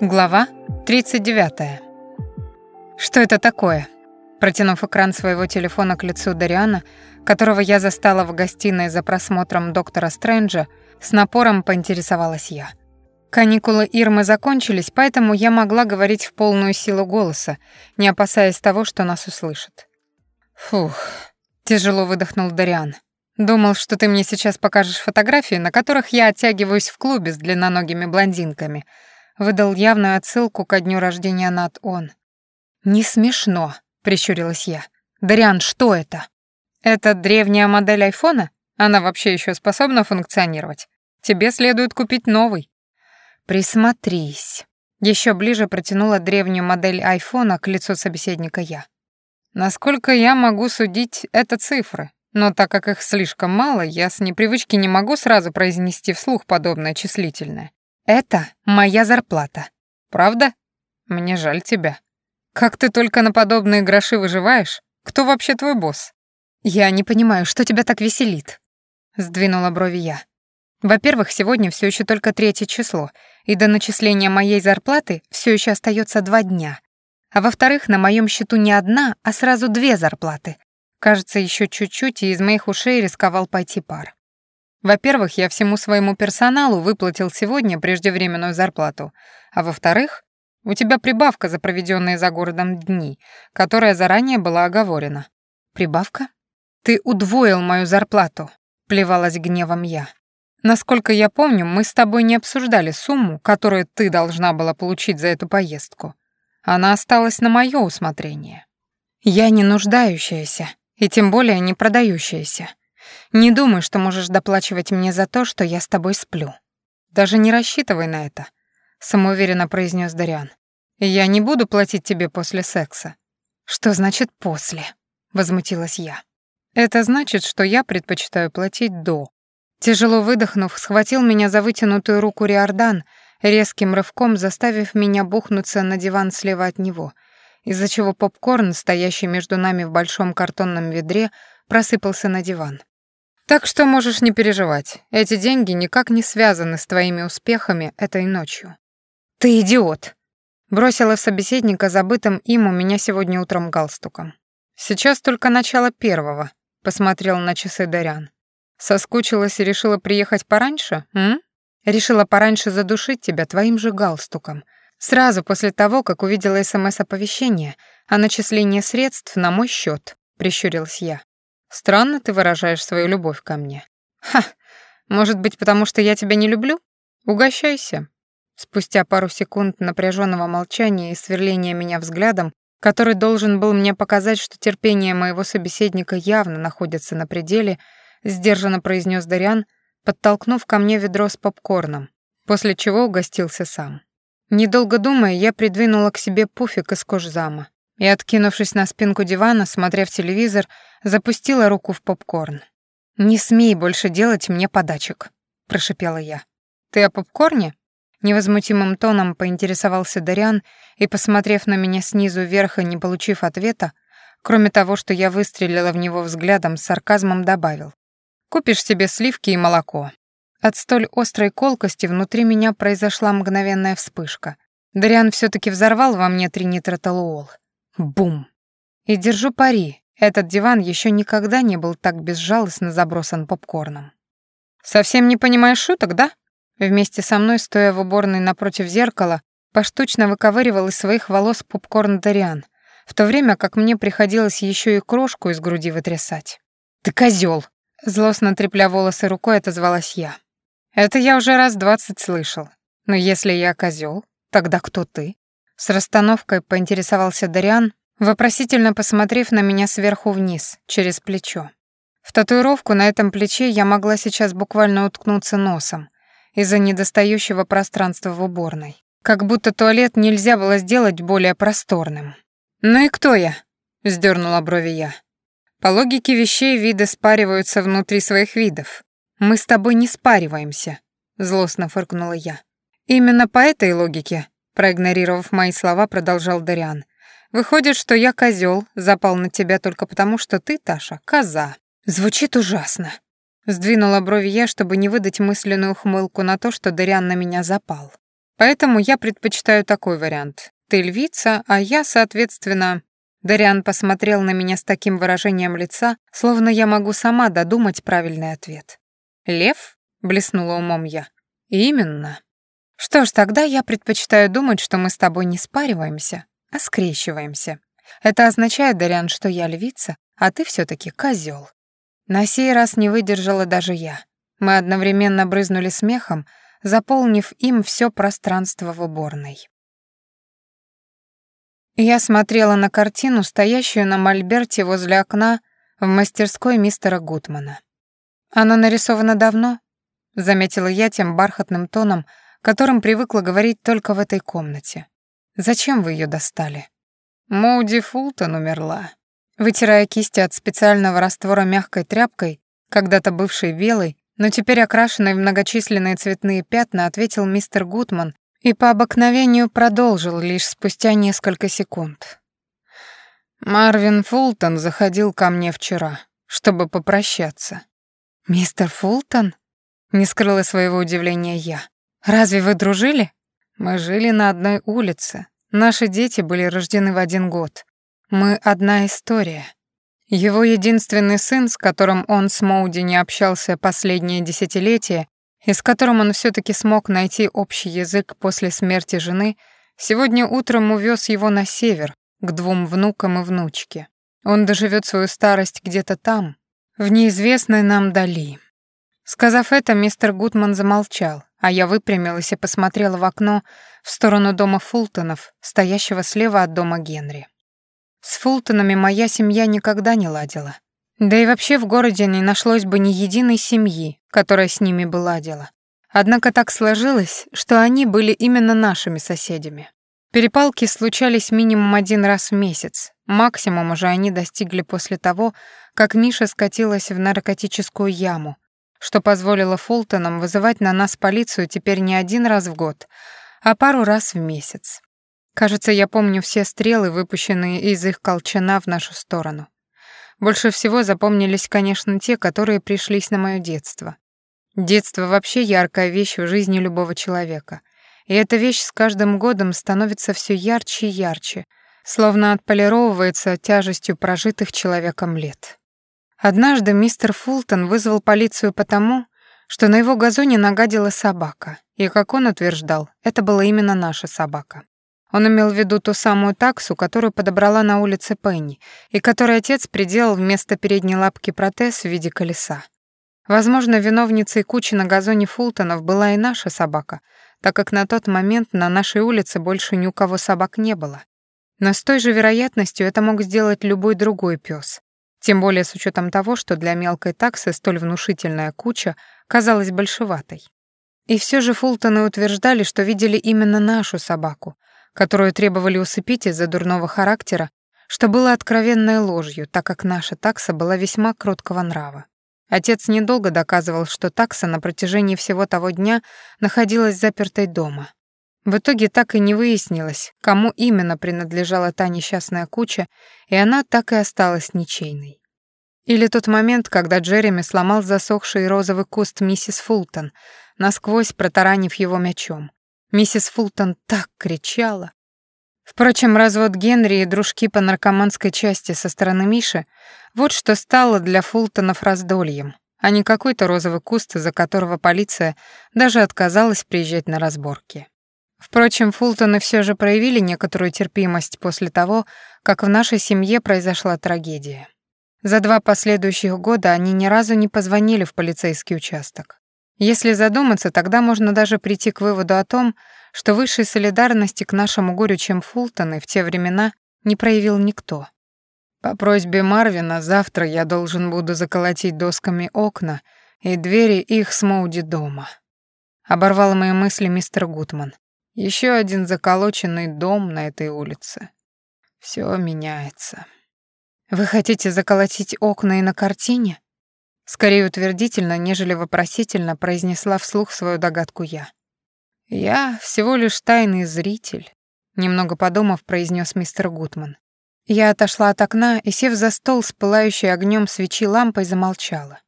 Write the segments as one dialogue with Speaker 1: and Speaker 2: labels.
Speaker 1: Глава 39. Что это такое? Протянув экран своего телефона к лицу Дариана, которого я застала в гостиной за просмотром доктора Стрэнджа, с напором поинтересовалась я. Каникулы Ирмы закончились, поэтому я могла говорить в полную силу голоса, не опасаясь того, что нас услышат. «Фух», — тяжело выдохнул Дариан. «Думал, что ты мне сейчас покажешь фотографии, на которых я оттягиваюсь в клубе с длинноногими блондинками», выдал явную отсылку ко дню рождения Над он. «Не смешно», — прищурилась я. «Дариан, что это?» «Это древняя модель айфона? Она вообще еще способна функционировать? Тебе следует купить новый». «Присмотрись». Еще ближе протянула древнюю модель айфона к лицу собеседника я. Насколько я могу судить, это цифры, но так как их слишком мало, я с непривычки не могу сразу произнести вслух подобное числительное. Это моя зарплата. Правда? Мне жаль тебя. Как ты только на подобные гроши выживаешь? Кто вообще твой босс? Я не понимаю, что тебя так веселит. Сдвинула брови я. Во-первых, сегодня все еще только третье число, и до начисления моей зарплаты все еще остается два дня. А во-вторых, на моем счету не одна, а сразу две зарплаты. Кажется, еще чуть-чуть, и из моих ушей рисковал пойти пар. Во-первых, я всему своему персоналу выплатил сегодня преждевременную зарплату, а во-вторых, у тебя прибавка за проведенные за городом дни, которая заранее была оговорена. Прибавка? Ты удвоил мою зарплату, плевалась гневом я. Насколько я помню, мы с тобой не обсуждали сумму, которую ты должна была получить за эту поездку. Она осталась на моё усмотрение. Я не нуждающаяся, и тем более не продающаяся. Не думай, что можешь доплачивать мне за то, что я с тобой сплю. Даже не рассчитывай на это, самоуверенно произнес Дариан. Я не буду платить тебе после секса. Что значит после? возмутилась я. Это значит, что я предпочитаю платить до. Тяжело выдохнув, схватил меня за вытянутую руку Риордан, резким рывком заставив меня бухнуться на диван слева от него, из-за чего попкорн, стоящий между нами в большом картонном ведре, просыпался на диван. Так что можешь не переживать. Эти деньги никак не связаны с твоими успехами этой ночью. Ты идиот. Бросила в собеседника забытым им у меня сегодня утром галстуком. Сейчас только начало первого, посмотрел на часы Дарян. Соскучилась и решила приехать пораньше, м? Решила пораньше задушить тебя твоим же галстуком. Сразу после того, как увидела СМС-оповещение о начислении средств на мой счет, прищурилась я. Странно ты выражаешь свою любовь ко мне. Ха, может быть, потому что я тебя не люблю? Угощайся. Спустя пару секунд напряженного молчания и сверления меня взглядом, который должен был мне показать, что терпение моего собеседника явно находится на пределе, сдержанно произнес Дариан, подтолкнув ко мне ведро с попкорном, после чего угостился сам. Недолго думая, я придвинула к себе пуфик из кожзама и, откинувшись на спинку дивана, смотря в телевизор, запустила руку в попкорн. «Не смей больше делать мне подачек», — прошипела я. «Ты о попкорне?» Невозмутимым тоном поинтересовался Дариан и, посмотрев на меня снизу вверх и не получив ответа, кроме того, что я выстрелила в него взглядом с сарказмом, добавил. «Купишь себе сливки и молоко». От столь острой колкости внутри меня произошла мгновенная вспышка. Дариан все таки взорвал во мне тринитротолуол. Бум! И держу пари, этот диван еще никогда не был так безжалостно забросан попкорном. «Совсем не понимаешь шуток, да?» Вместе со мной, стоя в уборной напротив зеркала, поштучно выковыривал из своих волос попкорн Дариан, в то время как мне приходилось еще и крошку из груди вытрясать. «Ты козел! Злостно трепля волосы рукой, отозвалась я. «Это я уже раз двадцать слышал. Но если я козел, тогда кто ты?» С расстановкой поинтересовался Дариан, вопросительно посмотрев на меня сверху вниз, через плечо. В татуировку на этом плече я могла сейчас буквально уткнуться носом из-за недостающего пространства в уборной. Как будто туалет нельзя было сделать более просторным. «Ну и кто я?» — сдернула брови я. «По логике вещей виды спариваются внутри своих видов. Мы с тобой не спариваемся», — злостно фыркнула я. «Именно по этой логике Проигнорировав мои слова, продолжал Дариан. «Выходит, что я козел, запал на тебя только потому, что ты, Таша, коза. Звучит ужасно». Сдвинула брови я, чтобы не выдать мысленную ухмылку на то, что Дариан на меня запал. Поэтому я предпочитаю такой вариант. Ты львица, а я, соответственно...» Дариан посмотрел на меня с таким выражением лица, словно я могу сама додумать правильный ответ. «Лев?» — блеснула умом я. «Именно. Что ж, тогда я предпочитаю думать, что мы с тобой не спариваемся, а скрещиваемся. Это означает, Дариан, что я львица, а ты все таки козел. На сей раз не выдержала даже я. Мы одновременно брызнули смехом, заполнив им все пространство в уборной. Я смотрела на картину, стоящую на мольберте возле окна в мастерской мистера Гутмана. «Она нарисована давно?» — заметила я тем бархатным тоном, которым привыкла говорить только в этой комнате. «Зачем вы ее достали?» «Моуди Фултон умерла». Вытирая кисти от специального раствора мягкой тряпкой, когда-то бывшей белой, но теперь окрашенной в многочисленные цветные пятна, ответил мистер Гутман и по обыкновению продолжил лишь спустя несколько секунд. Марвин Фултон заходил ко мне вчера, чтобы попрощаться. «Мистер Фултон?» — не скрыла своего удивления я. «Разве вы дружили?» «Мы жили на одной улице. Наши дети были рождены в один год. Мы одна история. Его единственный сын, с которым он с Моуди не общался последнее десятилетие, и с которым он все таки смог найти общий язык после смерти жены, сегодня утром увез его на север, к двум внукам и внучке. Он доживет свою старость где-то там, в неизвестной нам дали. Сказав это, мистер Гутман замолчал, а я выпрямилась и посмотрела в окно в сторону дома Фултонов, стоящего слева от дома Генри. С Фултонами моя семья никогда не ладила. Да и вообще в городе не нашлось бы ни единой семьи, которая с ними бы ладила. Однако так сложилось, что они были именно нашими соседями. Перепалки случались минимум один раз в месяц. Максимум уже они достигли после того, как Миша скатилась в наркотическую яму, что позволило Фултонам вызывать на нас полицию теперь не один раз в год, а пару раз в месяц. Кажется, я помню все стрелы, выпущенные из их колчана в нашу сторону. Больше всего запомнились, конечно, те, которые пришлись на моё детство. Детство вообще яркая вещь в жизни любого человека. И эта вещь с каждым годом становится все ярче и ярче, словно отполировывается тяжестью прожитых человеком лет. Однажды мистер Фултон вызвал полицию потому, что на его газоне нагадила собака, и, как он утверждал, это была именно наша собака. Он имел в виду ту самую таксу, которую подобрала на улице Пенни, и которой отец приделал вместо передней лапки протез в виде колеса. Возможно, виновницей кучи на газоне Фултонов была и наша собака, так как на тот момент на нашей улице больше ни у кого собак не было. Но с той же вероятностью это мог сделать любой другой пес. Тем более с учетом того, что для мелкой таксы столь внушительная куча казалась большеватой. И все же Фултоны утверждали, что видели именно нашу собаку, которую требовали усыпить из-за дурного характера, что было откровенной ложью, так как наша такса была весьма кроткого нрава. Отец недолго доказывал, что такса на протяжении всего того дня находилась запертой дома. В итоге так и не выяснилось, кому именно принадлежала та несчастная куча, и она так и осталась ничейной. Или тот момент, когда Джереми сломал засохший розовый куст миссис Фултон, насквозь протаранив его мячом. Миссис Фултон так кричала. Впрочем, развод Генри и дружки по наркоманской части со стороны Миши вот что стало для Фултонов раздольем, а не какой-то розовый куст, из-за которого полиция даже отказалась приезжать на разборки. Впрочем, Фултоны все же проявили некоторую терпимость после того, как в нашей семье произошла трагедия. За два последующих года они ни разу не позвонили в полицейский участок. Если задуматься, тогда можно даже прийти к выводу о том, что высшей солидарности к нашему горю, чем Фултоны, в те времена не проявил никто. По просьбе Марвина завтра я должен буду заколотить досками окна и двери их с Моуди дома. Оборвал мои мысли мистер Гутман. Еще один заколоченный дом на этой улице. Все меняется. Вы хотите заколотить окна и на картине? Скорее утвердительно, нежели вопросительно произнесла вслух свою догадку я. «Я всего лишь тайный зритель», — немного подумав, произнес мистер Гутман. Я отошла от окна и, сев за стол с пылающей огнем свечи лампой, замолчала.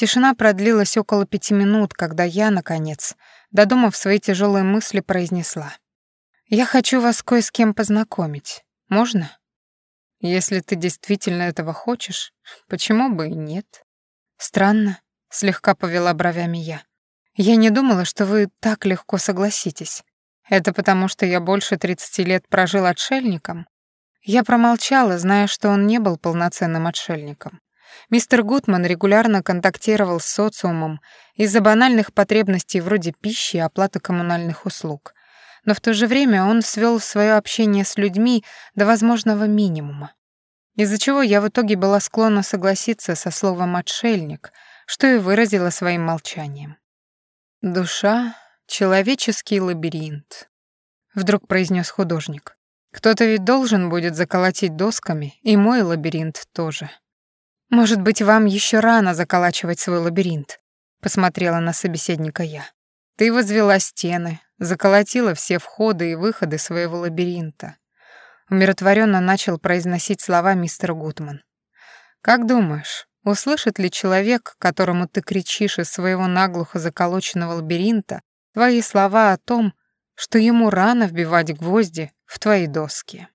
Speaker 1: Тишина продлилась около пяти минут, когда я, наконец, додумав свои тяжелые мысли, произнесла. «Я хочу вас кое с кем познакомить. Можно?» «Если ты действительно этого хочешь, почему бы и нет?» «Странно», — слегка повела бровями я. «Я не думала, что вы так легко согласитесь. Это потому, что я больше 30 лет прожил отшельником?» Я промолчала, зная, что он не был полноценным отшельником. Мистер Гутман регулярно контактировал с социумом из-за банальных потребностей вроде пищи и оплаты коммунальных услуг. Но в то же время он свел свое общение с людьми до возможного минимума. Из-за чего я в итоге была склонна согласиться со словом «отшельник», что и выразила своим молчанием. «Душа — человеческий лабиринт», — вдруг произнес художник. «Кто-то ведь должен будет заколотить досками, и мой лабиринт тоже». «Может быть, вам еще рано заколачивать свой лабиринт?» — посмотрела на собеседника я. «Ты возвела стены, заколотила все входы и выходы своего лабиринта». Умиротворенно начал произносить слова мистер Гутман. «Как думаешь, услышит ли человек, которому ты кричишь из своего наглухо заколоченного лабиринта, твои слова о том, что ему рано вбивать гвозди в твои доски?»